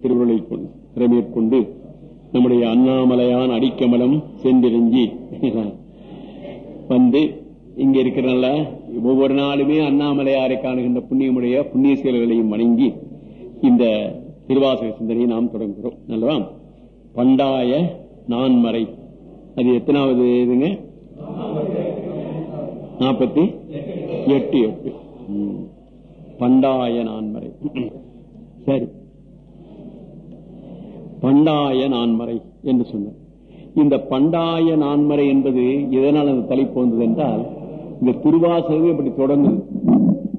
திருவுருளை திறமேற்கொண்டு நம்முடைய அண்ணாமலையான் அடிக்கமலம் சென்றிருஞ்சி வந்து இங்க இருக்கிறனால ஒவ்வொரு நாளுமே அண்ணாமலையாரை காணுகின்ற புண்ணியமுடைய புண்ணிய செயல்களையும் வணங்கி இந்த திருவாசக சிந்தனையை நாம் தொடங்குகிறோம். அல்லவா பண்டாய நான்மறை. அது எத்தனாவது இதுங்க? நாற்பத்தி எட்டு. எட்டு பண்டாய நான்மறை. சரி. பண்டாய நான்மறை என்று சொன்னார். இந்த பண்டாய நான்மறை என்பது எதனால் அந்த தலைப்பு வந்தது என்றால் இந்த திருவாசகமே இப்படி தொடங்குது.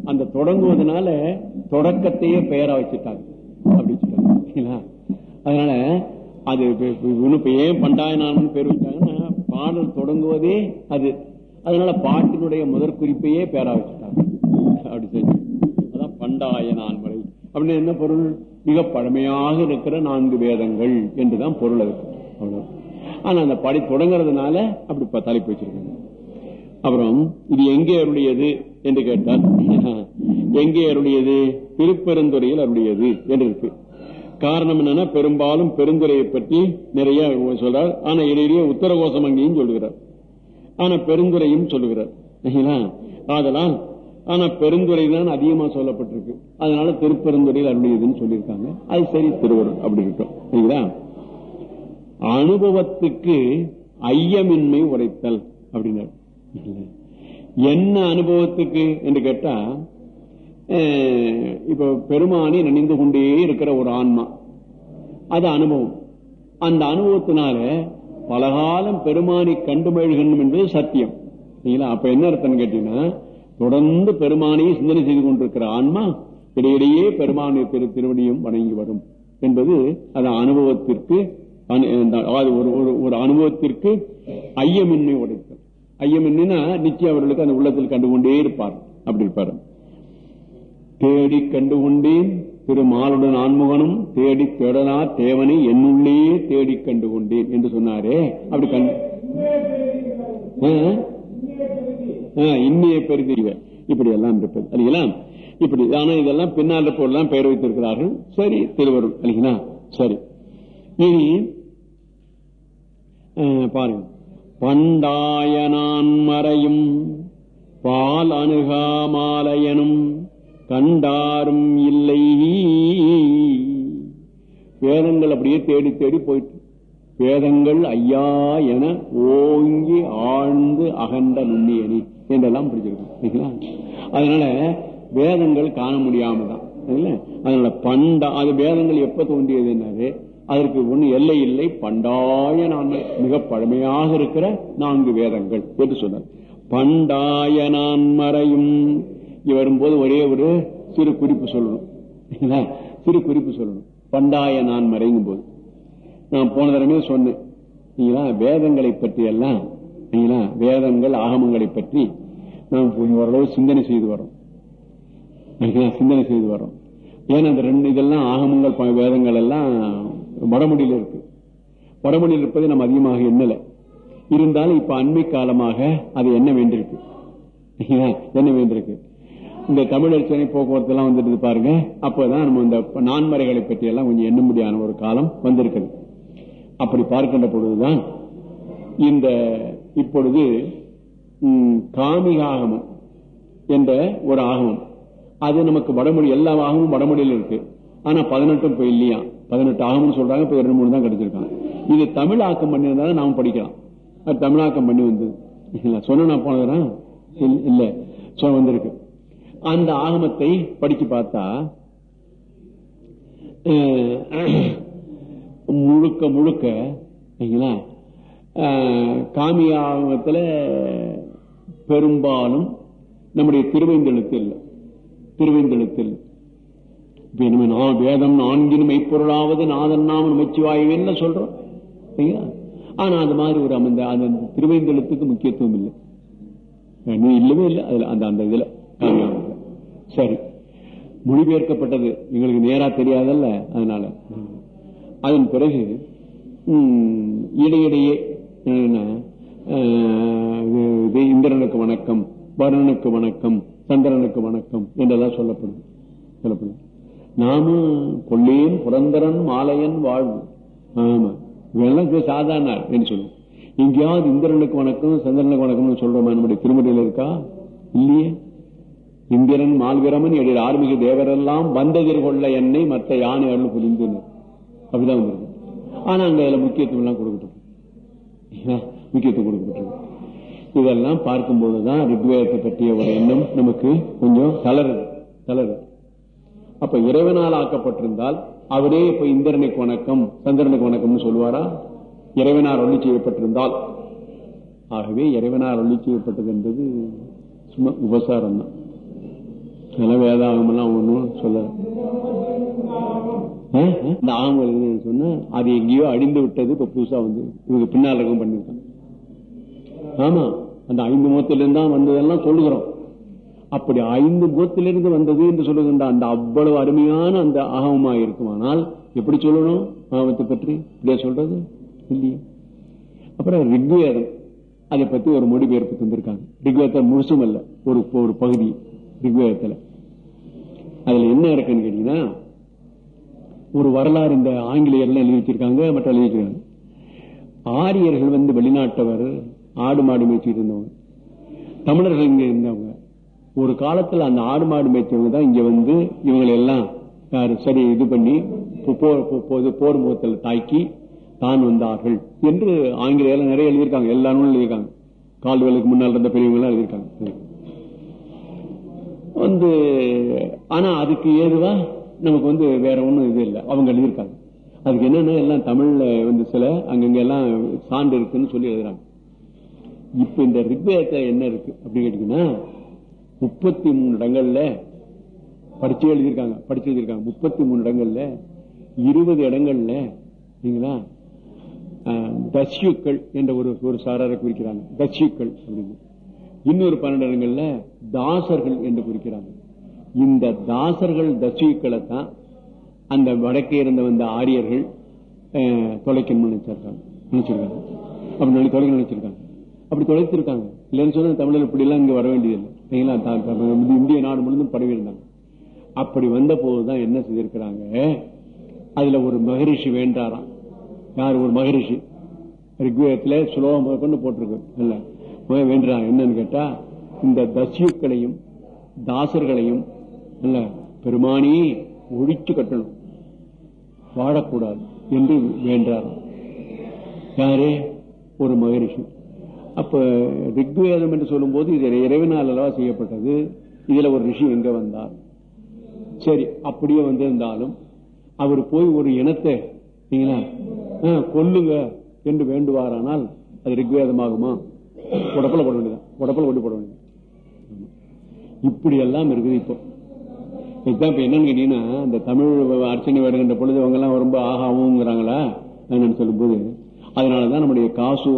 அந்த தொடங்குவதனால தொடக்கத்தையே பெயரா வச்சுட்டாங்க. அப்படி சொல்றாங்க அதனால அது இப்ப- ஏன் பண்டாய நான்மன் பேர் வச்சாங்கன்னா பாடல் தொடங்குவதே அது. அதனால பாட்டினுடைய முதற் குறிப்பையே பேரா வச்சுட்டாங்க. அப்படி சொல்லி அதான் பண்டாய நான்மறை. அப்படின்னு என்ன பொருள்? மிக பழமையாக இருக்கிற நான்கு வேதங்கள் என்றுதான் பொருள் அது ஆனா அந்த படி தொடங்குறதுனால அப்படி தலைப்பு வச்சிருக்காங்க அப்புறம் இது எங்கே அருளியது என்று கேட்டால் எங்கே அருளியது? திருப்பெருந்துறையில் அருளியது என்று இருக்கு. காரணம் என்னன்னா பெரும்பாலும் பெருந்துறையை பற்றி நிறைய சொல்றார். ஆனா இடையிலேயே உத்தரகோசம் அங்கேயும் சொல்லுகிறார். ஆனா பெருந்துறையும் சொல்லுகிறார். சரிங்களா? ஆனா பெருந்துறை தான் அதிகமா சொல்லப்பட்டிருக்கு. அதனால திருப்பெருந்துறையில் அருளியதுன்னு சொல்லியிருக்காங்க. அது சரி திருவருள் அப்படி இருக்கும் சரிங்களா? அனுபவத்துக்கு ஐயமின்மை உரைத்தல் அப்படின்னாரு. என்ன அனுபவத்துக்கு என்று கேட்டா இப்ப பெருமானி நினைந்து கொண்டே இருக்கிற ஒரு ஆன்மா. அது அனுபவம். அந்த அனுபவத்தினால பலகாலம் பெருமானி கண்டு மழுகணும் என்பது சத்தியம். அப்ப என்ன அர்த்தம் கேட்டீங்கன்னா தொடர்ந்து பெருமானையை சிந்தனை செய்து கொண்டிருக்கிற ஆன்மா இடையிடையே பெருமானுடைய திரு திருவடியும் வணங்கி வரும். என்பது அது அனுபவத்திற்கு அதாவது ஒரு ஒரு- ஒரு அனுபவத்திற்கு ஐயமின்மை உடைத்தல். ஐயமின்மைனா நிச்சயம் அவர்களுக்கு அந்த உள்ளத்தில் கண்டுகொண்டே இருப்பார். அப்படி இருப்பார். தேடி கண்டுகொண்டேன் திருமாலுடன் ஆன்முகனும் தேடி தேடனா தேவனை என்னுள்ளே தேடி கண்டுகொண்டேன் என்று சொன்னாரே. அப்படி கண்டு இன்னைய பெருதிரிவ இப்படி எல்லாம் இருப்பது. இல்லைங்களா இப்படி ஆனா இதெல்லாம் பின்னால் போலாம் பெயர் வைத்திருக்கிறார்கள். சரி திருவரும் இல்லைங்களா சரி. இனி பாருங்க. பண்டாயனான் மறையும் பால் அணுகாமாலயனும் கண்டாரும் இல்லை. வேதங்கள் அப்படியே தேடி தேடி போயிட்டு வேதங்கள் ஐயா என ஓங்கி ஆழ்ந்து அகண்ட நுண்ணியனி. என்றெல்லாம் பிடிச்சிருக்கோம் சரிங்களா? அதனால வேதங்கள் காண முடியாம தான் அதனால பண்டா அது வேதங்கள் எப்ப தோன்றியது என்னது? அதற்கு ஒண்ணு எல்லை இல்லை பண்டாய நான் மிக பழமையாக இருக்கிற நான்கு வேதங்கள் என்று சொன்னார். பண்டாய நான் மறையும். வரும்போது ஒரே ஒரு சிறு குறிப்பு சொல்லணும். சிறு குறிப்பு சொல்லணும். பண்டாய நான் மறையும் போது நான் போன தடவை சொன்னேன். வேதங்களை பற்றி எல்லாம் வேதங்கள் ஆகமங்களை பற்றி நாம் கொஞ்சம் ஓரளவு சிந்தனை செய்து வரோம் சிந்தனை செய்து வரோம் ஏன்னா அந்த ரெண்டு இதெல்லாம் ஆகமங்கள் வேதங்கள் எல்லாம் வடமொழியில இருக்கு. வடமொழியில் இருப்பதை நம்ம அதிகமாக எண்ணல. இருந்தாலும் இப்ப அண்மை காலமாக அது என்ன வேண்டியிருக்கு. என்ன வேண்டியிருக்கு. இந்த தமிழர் சேனை போக்குவரத்து எல்லாம் வந்துட்டு பாருங்க. அப்பதான் நம்ம இந்த நான்மறைகளை பற்றி எல்லாம் கொஞ்சம் எண்ண முடியாத ஒரு காலம் வந்திருக்குது. அப்படி பார்க்கின்ற பொழுதுதான் இந்த இப்பொழுது காமிக ஆகமம் என்ற ஒரு ஆகமம். அது நமக்கு வடமொழி எல்லா ஆகமும் வடமொழியில் இருக்கு. ஆனா பதினெட்டும் இப்ப இல்லையா? பதினெட்டு ஆகமும் சொல்றாங்க இப்ப ரெண்டு மூணு தான் கிடைச்சிருக்காங்க. இது தமிழ் ஆக்கம் பண்ணியிருந்தாலும் நாம படிக்கலாம். அது தமிழாக்கம் பண்ணி வந்தது. இல்ல சொன்ன நான் போனதுனா இல்ல. சொ வந்திருக்கு. அந்த ஆகமத்தை படிச்சு பார்த்தா அஹ், முழுக்க முழுக்க சரிங்களா அஹ், காமியாகமத்துல பெரும்பாலும் நம்முடைய இனிமே நான் வேதம் நான்கின் மெய்ப்பொருளாவது நாதன் நாம நமச்சிவாயுவேன்னு சொல்றோம். சரிங்களா ஆனா அது மாதிரி ஒரு அந்த அந்த திருவைந்தெழுத்துக்கு முக்கியத்துவம் இல்லை. இல்லவே இல்லை அதுல அந்த அந்த இதுல. சரி. மொழிபெயர்க்கப்பட்டது எங்களுக்கு நேரா தெரியாதல்ல அதனால. அதன் பிறகு இடையிடையே இது- இந்திரனுக்கு வணக்கம் வருணனுக்கு வணக்கம் சந்திரனுக்கு வணக்கம் என்றெல்லாம் சொல்லப்படும் சொல்லப்படும். நாமும் கொள்ளேன் புரந்தரன் மாலையன் வாழ்வு. ஆமா. இவெல்லாம் சாதாரண என்று சொல்லுவோம். எங்கேயாவது இந்திரனுக்கு வணக்கம் சந்திரனுக்கு வணக்கம்னு சொல்றோமா? நம்முடைய திருமணியில் இருக்கா? இல்லையே. இந்திரன் மால்விரமன் எழில் ஆர்மிக தேவரெல்லாம் வந்ததிர் கொள்ள என்னை மற்ற யானை அருள் புரிந்து அப்படிதான் வந்திருக்கு. ஆனா அங்க அதுல முக்கியத்துவம் எல்லாம் கொடுக்கட்டும் முக்கியத்துவம் கொடுக்கப்பட்டிருக்கு இதெல்லாம் பார்க்கும்போதுதான் ரிக்வேதத்தை பற்றிய ஒரு எண்ணம் நமக்கு கொஞ்சம் தளருது தளருது. அப்ப இறைவனால் ஆக்கப்பட்டிருந்தால் அவரே இப்ப இந்திரனுக்கு வணக்கம் சந்திரனுக்கு வணக்கம்னு சொல்லுவாரா? இறைவனார் ஒளி செய்யப்பட்டிருந்தால். ஆகவே இறைவனார் ஒளி செய்யப்பட்டது என்பது சும்மா உபசாரம் தான் அதெல்லாம் வேதாகம் எல்லாம் ஒன்றும் சொல்ல இந்த ஆகங்கள் சொன்னா அது எங்கேயோ அழிந்து விட்டது இப்ப புதுசா வந்து இவங்க பின்னால் இருக்கும் பண்ணிருக்காங்க ஆமா அந்த ஐந்து முகத்திலிருந்து தான் வந்ததெல்லாம் சொல்லுகிறோம். அப்படி ஐந்து முகத்திலிருந்து வந்தது என்று சொல்லுகின்ற அந்த அவ்வளவு அருமையான அந்த ஆகமா இருக்குமானால் எப்படி சொல்லணும் ஆகத்தை பற்றி? இப்படியா சொல்றது? இல்லையே. அப்புறம் ரிக்வேதம் அதை பத்தி ஒரு மொழிபெயர்ப்பு தந்திருக்காங்க. ரிக்வேதத்தை முழுசும் அல்ல ஒரு ஒரு பகுதி ரிக்வேதத்துல. அதுல என்ன இருக்குன்னு கேட்டீங்கன்னா ஒரு வரலாறு இந்த ஆங்கிலேயர்லாம் எழுதி வச்சிருக்காங்க மற்ற எழுதி வச்சிருக்காங்க. ஆரியர்கள் வந்து வெளிநாட்டவர் ஆடு மாடு மேய்ச்சிட்டு இருந்தவங்க. தமிழர்கள் இங்க இருந்தவங்க. ஒரு காலத்துல அந்த ஆடு மாடு மேய்ச்சவங்க தான் இங்க வந்து இவங்களை எல்லாம் சரி இது பண்ணி போர் முகத்தில் தாக்கி தான் வந்தார்கள் என்று ஆங்கிலேயர்கள் நிறைய எழுதியிருக்காங்க. எல்லா நூலும் எழுதியிருக்காங்க. கால்களுக்கு முன்னால் இருந்த பெரியவங்க எல்லாம் எழுதியிருக்காங்க. வந்து ஆனா அதுக்கு ஏதுவா நமக்கு வந்து வேற ஒண்ணும் இது இல்லை. அவங்க எழுதியிருக்காங்க. அதுக்கு என்னன்னா எல்லாம் தமிழ்ல வந்து சில அங்கங்க எல்லாம் சான்று இருக்குன்னு சொல்லி எழுதுறாங்க. இப்ப இந்த ரிக்வேதத்துல என்ன இருக்கு? அப்படின்னு கேட்டீங்கன்னா முப்பத்தி மூணு இடங்கள்ல படிச்சு எழுதியிருக்காங்க படிச்சு எழுதியிருக்காங்க. முப்பத்தி மூணு இடங்கள்ல இருபது இடங்கள்ல சரிங்களா தஸ்யுக்கள் என்ற ஒரு ஒரு சாராரை குறிக்கிறாங்க. தஸ்யுக்கள் அப்படின்னு. இன்னொரு பன்னெண்டு இடங்கள்ல தாசர்கள் என்று குறிக்கிறாங்க. இந்த தாசர்கள் தஸ்யுக்களை தான் அந்த வடக்கே இருந்த வந்த ஆரியர்கள் தொலைக்கணும்னு நினைச்சிருக்காங்க. நினைச்சிருக்காங்க. அப்படி தொலைக்க நினைச்சிருக்காங்க. அப்படி தொலைத்திருக்காங்க. இல்லைன்னு சொன்னா தமிழர் இப்படி எல்லாம் இங்க வர வேண்டியதில்லை. இந்திய நாடு முழுவதும் பரவி இருந்தாங்க. அப்படி வந்த போதுதான் என்ன செய்திருக்கிறாங்க? அதுல ஒரு மகரிஷி வேண்டாராம். யார் ஒரு மகரிஷி? ரிக்வேதத்துல சுலோகம் கொண்டு போட்டிருக்கு இல்ல வேண்டாம் என்னன்னு கேட்டா இந்த தசியுக்களையும் தாசர்களையும் இல்ல பெருமானி ஒழிச்சு கட்டணும். வாழக்கூடாது என்று வேண்டாராம். யாரு? ஒரு மகரிஷி. அப்ப ரிக்வேதம் என்று சொல்லும் போது இது இறைவனால் அல்லவா செய்யப்பட்டது? இதுல ஒரு ரிஷி எங்க வந்தார்? சரி அப்படியே வந்திருந்தாலும் அவர் போய் ஒரு இனத்தை கொல்லுங்க என்று வேண்டுவாரானால் அது ரிக்வேதமாகுமா? உடப்பில் போட வேண்டியதான் உடப்பில் கொண்டு போட வேண்டியது இப்படி எல்லாம் இருக்குது இப்போ. இதுதான் இப்ப என்னன்னு கேட்டீங்கன்னா இந்த தமிழ் அர்ச்சனை வருகின்ற பொழுது அவங்க எல்லாம் ரொம்ப ஆகாவுங்கிறாங்களா என்னன்னு சொல்லும்போது அதனாலதான் நம்முடைய காசு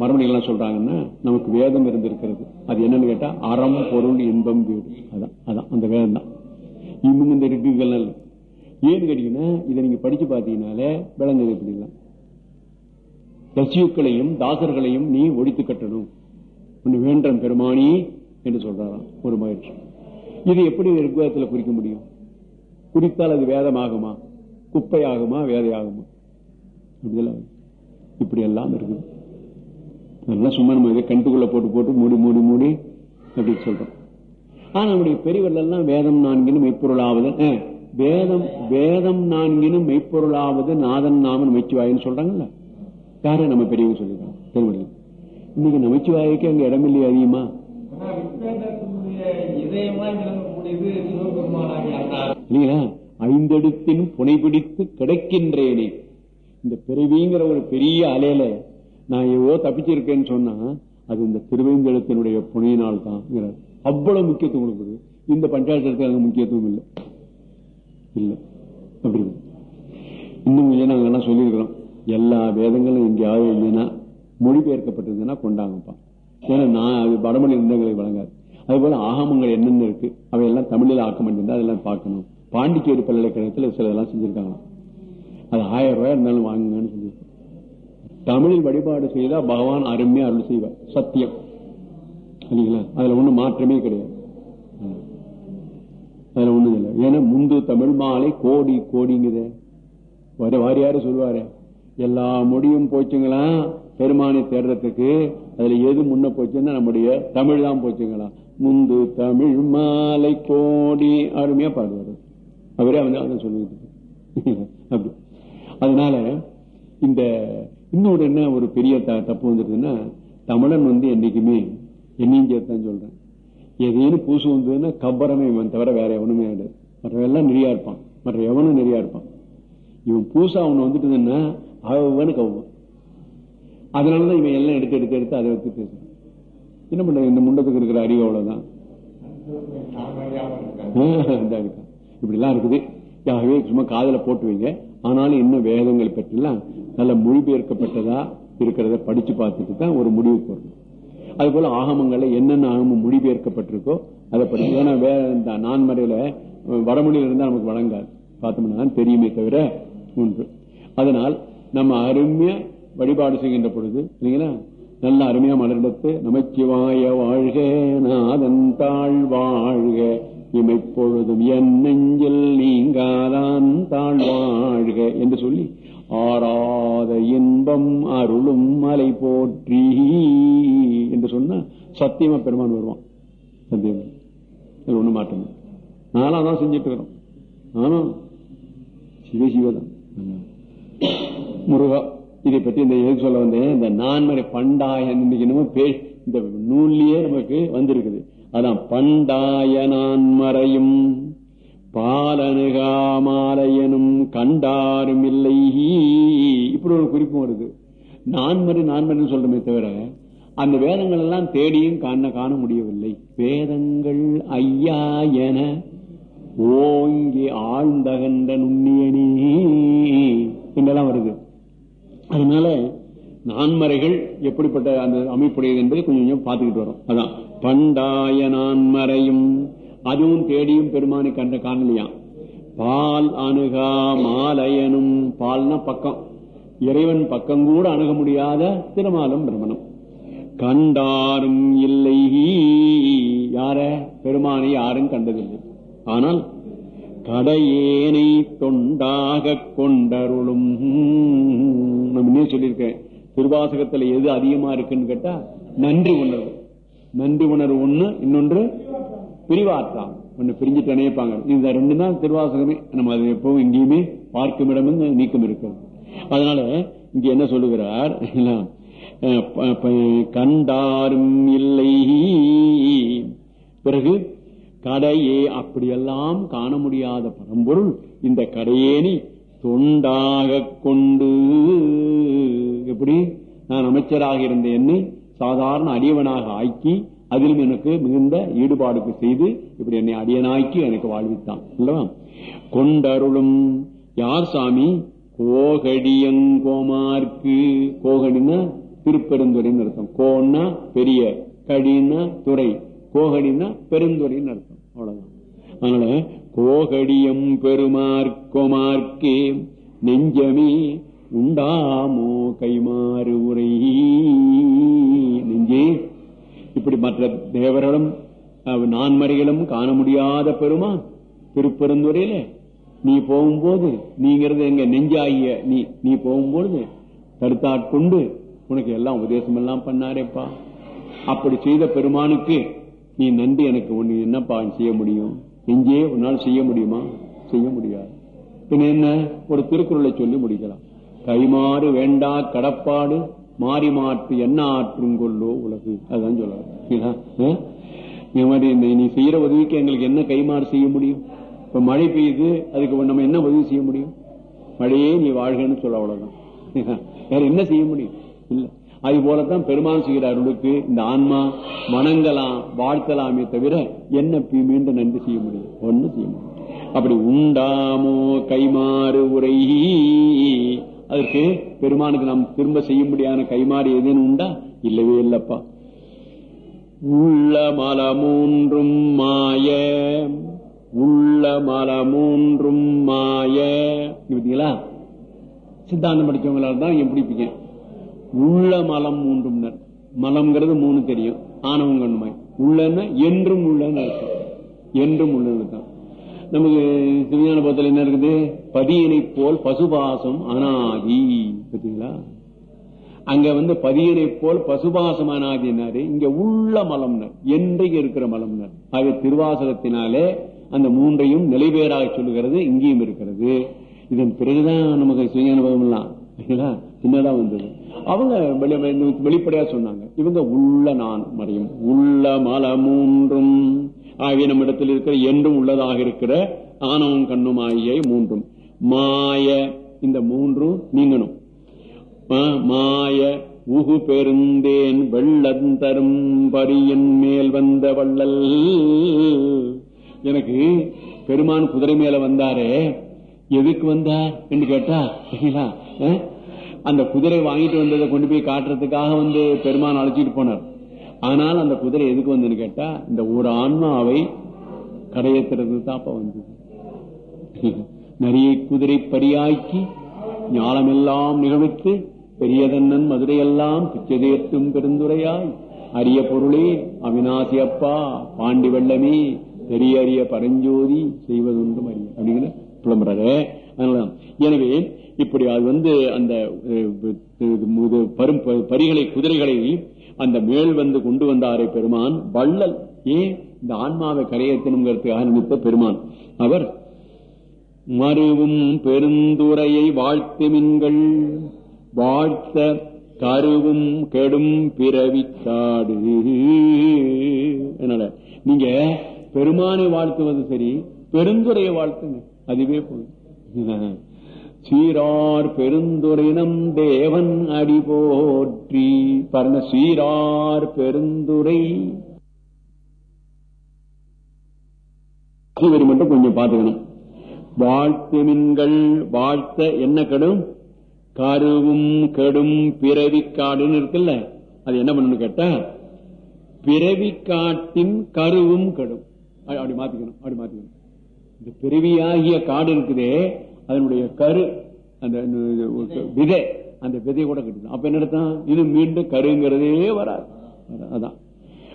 மறுபடியெல்லாம் சொல்றாங்கன்னா நமக்கு வேதம் இருந்திருக்கிறது. அது என்னன்னு கேட்டா அறம் பொருள் இன்பம் வீடு. அதான் அதான் அந்த வேதம் தான் இன்னும் இந்த ரிக்குகள் இல்லை ஏன்னு கேட்டீங்கன்னா இதை நீங்க படிச்சு பாத்தீங்கன்னாலே விளங்குது எப்படிலாம் தசியுக்களையும் தாசர்களையும் நீ ஒழித்து கட்டணும். ஒன்று வேண்டாம் பெருமானி என்று சொல்றாராம். ஒரு மகிழ்ச்சி இது எப்படி ரிக்வேதத்தில் குறிக்க முடியும்? குறித்தால் அது வேதமாகுமா? குப்பை ஆகுமா வேதையாகுமா? அப்படிலாம் இப்படி எல்லாம் இருக்குது. அதெல்லாம் சும்மா நம்ம இதை கண்டுக்குள்ள போட்டு போட்டு மூடி மூடி மூடி அப்படின்னு சொல்றோம். ஆனா நம்முடைய பெரியவர்கள் வேதம் நான்கினும் மெய்ப்பொருளாவது வேதம் வேதம் நான்கினும் மெய்ப்பொருளாவது நாதன் நாமன் மெச்சுவாயின்னு சொல்றாங்கல்ல. யாரு? நம்ம பெரியவங்க சொல்லிருக்காங்க திருமணி இன்னைக்கு நமச்சிவாய்க்கு அங்க இடம் இல்லையா அதிகமா. இல்லைங்களா? ஐந்தெடுத்தின் புனைபிடித்து கிடைக்கின்றேனே. இந்த பிறவிங்கிற ஒரு பெரிய அலையில நான் எவ்வளோ தப்பிச்சிருக்கேன்னு சொன்னா அது இந்த திருவேந்தெழுத்தினுடைய புனையினால் தான் அவ்வளவு முக்கியத்துவம் கொடுக்குது. இந்த பஞ்சாயத்து அங்க முக்கியத்துவம் இல்லை. இல்ல. அப்படி இன்னும் கொஞ்சம் நாங்க எல்லாம் சொல்லியிருக்கிறோம். எல்லா வேதங்களும் எங்கேயாவது இல்லைன்னா மொழிபெயர்க்கப்பட்டிருந்ததுன்னா கொண்டாங்கப்பா. ஏன்னா நான் அது வடமொழி இருந்தவங்களுக்கு வழங்காது. அது போல ஆகமங்கள் என்னென்ன இருக்கு அவையெல்லாம் தமிழில் ஆக்கம் பண்ணிருந்தா அதெல்லாம் பார்க்கணும். பாண்டிச்சேரி பல்கலைக்கழகத்தில் சில இதெல்லாம் செஞ்சிருக்காங்களாம். அது ஆயிரம் ரூபாய் இருந்தாலும் வாங்குங்கன்னு சொல்லி தமிழில் வழிபாடு செய்தா பகவான் அருமையா அருள் செய்வார். சத்தியம். இல்லைங்களா அதுல ஒண்ணும் மாற்றமே கிடையாது. அதுல ஒண்ணும் இல்லை. ஏன்னா முந்து தமிழ் மாலை கோடி கோடிங்குது. வர வாரியாரு சொல்லுவாரு? எல்லா மொழியும் போச்சுங்களா? பெருமானை தேடுறதுக்கு அதுல எது முன்ன போச்சுன்னா நம்முடைய தமிழ் தான் போச்சுங்களா? முந்து தமிழ் மாலை கோடி அருமையா பாடுவாரு. அவரே வந்து சொல்லிட்டு அப்படி. அதனால இந்த இன்னொரு என்ன ஒரு பெரிய த- தப்பு வந்துருக்குன்னா தமிழன் வந்து என்னைக்குமே என்னையும் சேர்த்தான் சொல்றேன். எதையும் பூசு வந்ததுன்னா கப்பரமே இவன் தவிர வேற எவனுமே கிடையாது மற்றவெல்லாம் நிறையா இருப்பான். மற்ற எவனும் நிறையா இருப்பான். இவன் பூசா அவன் வந்துட்டுதுன்னா அவனு கவுவான். அதனாலதான் இவன் எல்லாம் எடுத்து எடுத்து எடுத்து அதை வச்சு பேசுறான். என்ன பண்றது? இந்த முண்டத்துக்கு இருக்கிற அறிவு அவ்வளவுதான். இப்படிலாம் இருக்குது. யாகவே சும்மா காதல போட்டு வைங்க. ஆனாலும் இன்னும் வேதங்கள் பற்றிலாம் நல்ல மொழிபெயர்க்கப்பட்டதா இருக்கிறத படிச்சு பார்த்துட்டு தான் ஒரு முடிவுக்கு வரணும். அது போல ஆகமங்கள்ல என்னென்ன ஆகமம் மொழிபெயர்க்கப்பட்டிருக்கோ அதை படிச்சு ஏன்னா வேற இந்த நான்மறையில வடமொழியில இருந்தா நமக்கு வழங்காது. பார்த்தோம்னா தெரியுமே தவிர ஒன்று. அதனால் நம்ம அருமையா வழிபாடு செய்கின்ற பொழுது இல்லைங்களா? நல்ல அருமையா மலரிடத்து நமச்சிவாய வாழ்க நாதன் தாழ் வாழ்க. இமைப்பொழுதும் என் நெஞ்சில் நீங்காதான் தான் வாழ்க என்று சொல்லி ஆறாத இன்பம் அருளும் மலை போற்றி என்று சொன்னா சத்தியமா பெருமான் வருவான். சத்தியம். இதுல ஒண்ணு மாற்றம் நானும் அதான் செஞ்சுட்டு இருக்கிறோம். நானும் சிவ சிவதான் முருகா இதை பற்றி இந்த எதுக்கு சொல்ல வந்தேன்? இந்த நான்மறை பண்டாயன் இன்னைக்கு என்னமோ பே இந்த நூல்லயே நமக்கு வந்திருக்குது. அதான் பண்டாயனான் மறையும். பாலனுகாமாலயனும் கண்டாரும் இல்லை. இப்படி ஒரு குறிப்பும் வருது. நான்மறை நான்மறைன்னு சொல்றமே தவிர அந்த வேதங்கள் எல்லாம் தேடியும் காண காண முடியவில்லை. வேதங்கள் ஐயா என ஓங்கி ஆழ்ந்தகன்ற நுண்ணியனே. என்றெல்லாம் வருது. அதனால நான்மறைகள் எப்படிப்பட்ட அந்த அமைப்புடையது என்பதை கொஞ்சம் கொஞ்சம் பார்த்துக்கிட்டு வரும். அதான் பண்டாய நான்மறையும் அதுவும் தேடியும் பெருமானை கண்ட காணலையாம் பால் அணுகா மாலயனும் பால்னா பக்கம். இறைவன் பக்கம் கூட அணுக முடியாத திருமாலும் பிரமணம் கண்டாரும் இல்லை. யார? பெருமானை யாரும் கண்டதில்லை. ஆனால் கடையேனை தொண்டாக கொண்டருளும். நம்ம இன்னும் சொல்லியிருக்கேன். திருவாசகத்துல எது அதிகமா இருக்குன்னு கேட்டா நன்றி உணர்வு. நன்றி உணர்வு ஒண்ணு இன்னொன்று பிரிவாற்றாம் ஒண்ணு பிரிஞ்சுட்டு நினைப்பாங்க இந்த ரெண்டு தான் திருவாசகமே. நம்ம அது எப்பவும் எங்கேயுமே பார்க்கும் இடமும் நீக்கம் இருக்கும் அதனால இங்க என்ன சொல்லுகிறார்? அஹ் கண்டாரும் இல்லை. பிறகு கடையே அப்படியெல்லாம் காண முடியாத பரம்பொருள் இந்த கடையேனி தொண்டாக கொண்டு எப்படி? நான் அமைச்சராக இருந்த என்னை சாதாரண அடியவனாக ஆக்கி அதிலும் எனக்கு மிகுந்த ஈடுபாடுக்கு செய்து இப்படி என்னை அடியனாக்கி எனக்கு வாழ்வித்தான். இல்லவா? கொண்டருளும் யார் சாமி? கோகடியங்கோமார்க்கு. கோகடினா திருப்பெருந்துறைன்னு அர்த்தம். கோன்னா பெரிய கடின்னா துறை. கோகடினா பெருந்துறைன்னு அர்த்தம். அவ்வளவுதான். அதனால கோகடியம் பெருமார்க்கோமார்க்கு நெஞ்சமே உண்டாமோ கைமாறு உரை? நெஞ்சே இப்படி மற்ற தேவர்களும் நான்மறைகளும் காண முடியாத பெருமான் திருப்பெருந்துறையில நீ போகும்போது நீங்கிறது எங்க நெஞ்சாகிய நீ நீ போகும்போது தடுத்தாட்கொண்டு உனக்கு எல்லாம் உபதேசம் எல்லாம் பண்ணாரேப்பா. அப்படி செய்த பெருமானுக்கு நீ நன்றி எனக்கு ஒண்ணு என்னப்பா செய்ய முடியும்? நெஞ்சே உன்னால் செய்ய முடியுமா? செய்ய முடியாது. பின்ன என்ன? ஒரு திருக்குறளை சொல்லி முடிக்கலாம். கைமாறு வேண்டா கடப்பாடு மாறி மாற்று என்ன ஆற்றும் கொள்ளோ உலகு. அதுதான் சொல்லலாம் இந்த மாதிரி இந்த நீ செய்யற உதவிக்கு எங்களுக்கு என்ன கைமாறு செய்ய முடியும்? இப்ப மழை பெய்யுது அதுக்கு நம்ம என்ன உதவி செய்ய முடியும்? மழையே நீ வாழ்கன்னு சொல்ல அவ்வளவுதான். வேற என்ன செய்ய முடியும்? இல்ல. அது போலத்தான் பெருமாள் செய்கிற அருளுக்கு இந்த ஆன்மா வணங்கலாம் வாழ்த்தலாமே தவிர என்ன மீண்டும் நன்றி செய்ய முடியும்? ஒண்ணு செய்ய முடியும் அப்படி உண்டாமோ கைமாறு உரை? அதற்கு பெருமானுக்கு நாம் திரும்ப செய்ய முடியாத கைமாறு ஏதேனும் உண்டா? இல்லவே இல்லப்பா. உள்ள மல மூன்றும் மாய. உள்ள மல மூன்றும் மாய. இங்க சித்தாந்தம் படிச்சவங்களா தான் எப்படி பிடிப்பீங்க உள்ள மலம் மூன்றும் மலம்ங்கிறது மூணு தெரியும். ஆணவம் கண்மாய் என்றும் உள்ளன்னு என்றும் உள்ளன்னு நமக்கு சிவஞான பத்தில் என்ன இருக்குது? பதியனை போல் பசுபாசம் அனாதி. பார்த்தீங்களா அங்க வந்து பதியனை போல் பசுபாசம் அனாதினாரு இங்க உள்ள மலம்னர் என்றைக்கு இருக்கிற மலம்னர்? ஆக திருவாசகத்தினாலே அந்த மூன்றையும் நிலைவேறாக சொல்லுகிறது இங்கேயும் இருக்கிறது. இதன் பிறகுதான் நமக்கு சிவஞான பதம் சின்னதா வந்தது. அவங்க வெளிப்படையா சொன்னாங்க. இவங்க உள்ள நான் மறையும். உள்ள மலம் மூன்றும் ஆகிய நம்ம இடத்தில் இருக்கிற என்றும் உள்ளதாக இருக்கிற ஆணவம் கண்ணும் ஆகிய மூன்றும். மாய இந்த மூன்றும் நீங்கணும். மாய உகு பெருந்தேன் வெள்ளந்தரும் பரியின் மேல் வந்த வள்ளல். எனக்கு பெருமான் குதிரை மேல வந்தாரே எதுக்கு வந்தார் என்று கேட்டா அந்த குதிரை வாங்கிட்டு வந்ததை கொண்டு போய் காட்டுறதுக்காக வந்து பெருமான் அழைச்சிட்டு போனார். ஆனால் அந்த குதிரை எதுக்கு வந்துன்னு கேட்டா இந்த ஒரு ஆன்மாவை கடையத்துறது தாப்ப வந்தது. நிறைய குதிரை பரியாக்கி ஞானமெல்லாம் நிகழ்வித்து பெரியதன்னன் மதுரையெல்லாம் பிச்சதேர்த்தும் பெருந்துரையாய் அரிய பொருளே அவினாசி அப்பா பாண்டி வெள்ளமே பெரிய அரிய பரஞ்சோதி செய்வதொன்றும் அறிய. அப்படிங்கிற புலம்புறாரு. எனவே இப்படி அது வந்து அந்த பரும் பரிகளை குதிரைகளை அந்த மேல் வந்து கொண்டு வந்தாரே பெருமான். வள்ளல் ஏன் இந்த ஆன்மாவை கரையேற்றணுங்கிறதுக்காக நினைத்த பெருமான். அவர் மருவும் பெருந்துரையை வாழ்த்துமின்கள் வாழ்த்த கருவும் கெடும் பிறவிச்சாடு அதனால நீங்க பெருமானை வாழ்த்துவது சரி பெருந்துரையை வாழ்த்துங்க அதுவே போதும். சீரார் பெருந்துரைனம் தேவன் அடி போற்றி. பரண சீரார் பெருந்துரை. இவர் மட்டும் கொஞ்சம் பார்த்துக்கணும். வாழ்த்து மின்கள் வாழ்த்த என்ன கெடும்? கருவும் கெடும் பிறவி காடுன்னு இருக்குல்ல அது என்ன பண்ணணும் கேட்டா பிறவி காட்டின் கருவும் கெடும். அப்படி மாத்திக்கணும் அப்படி மாத்திக்கணும். இந்த பிறவியாகிய காடு இருக்குதே அதனுடைய கரு அந்த விதை. அந்த விதை கூட கட்டணும் அப்ப என்ன இது மீண்டும் கருங்கிறதே வராது. அதான்.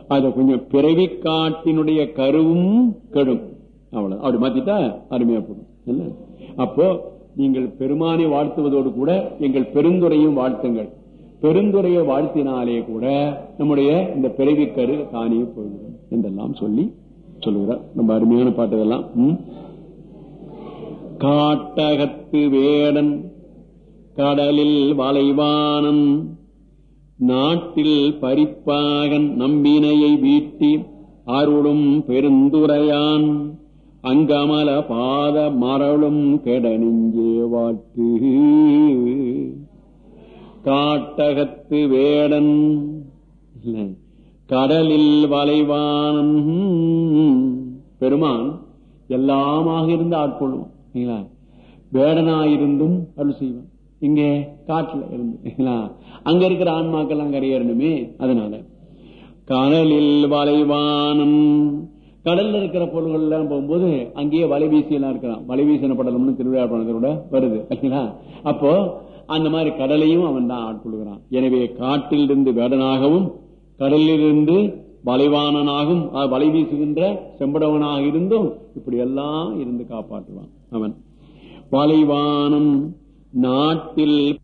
அத கொஞ்சம் பிறவி காட்டினுடைய கருவும் கெடும். அவ்வளவு அப்படி மாத்திட்டா அருமையா போடும். இல்ல? அப்போ நீங்கள் பெருமானை வாழ்த்துவதோடு கூட எங்கள் பெருந்துரையும் வாழ்த்துங்கள். பெருந்துரையை வாழ்த்தினாலே கூட நம்முடைய இந்த பிறவி கரு தானே போய்விடும். என்றெல்லாம் சொல்லி சொல்லுகிறார். ரொம்ப அருமையான பாட்டுகள்லாம் காட்டகத்து வேடன் கடலில் வளைவானம் நாட்டில் பறிப்பாகன் நம்பினையை வீட்டி அருளும் பெருந்துரையான் அங்கமல பாத மரளும் கெட நெஞ்சே வாட்டு. காட்டகத்து வேடன் கடலில் வளைவானம் பெருமான் எல்லாமாக இருந்து ஆட்கொள்ளும் வேடனாயிருந்தும் அருள் செய்வான். இங்கே காட்டுல இருந்து அங்க இருக்கிற ஆன்மாக்கெல்லாம் கரையேறணுமே அதனால. கடலில் வளைவானம் கடல்ல இருக்கிற பொருள்கள் எல்லாம் போகும்போது அங்கேயே வலை வீசி எல்லாம் இருக்கிறான் வலை வீசின படலம்னு திருவிழா படத்தோட வருது இல்லைங்களா? அப்போ அந்த மாதிரி கடலையும் அவன் தான் ஆட்கொள்கிறான். எனவே காட்டில் இருந்து வேடனாகவும் கடலிலிருந்து வளைவானனாகும் வலை வீசுகின்ற செம்படவனாக இருந்தும் இப்படி எல்லாம் இருந்து காப்பாற்றுவான். அவன் வலைவானம் நாட்டில்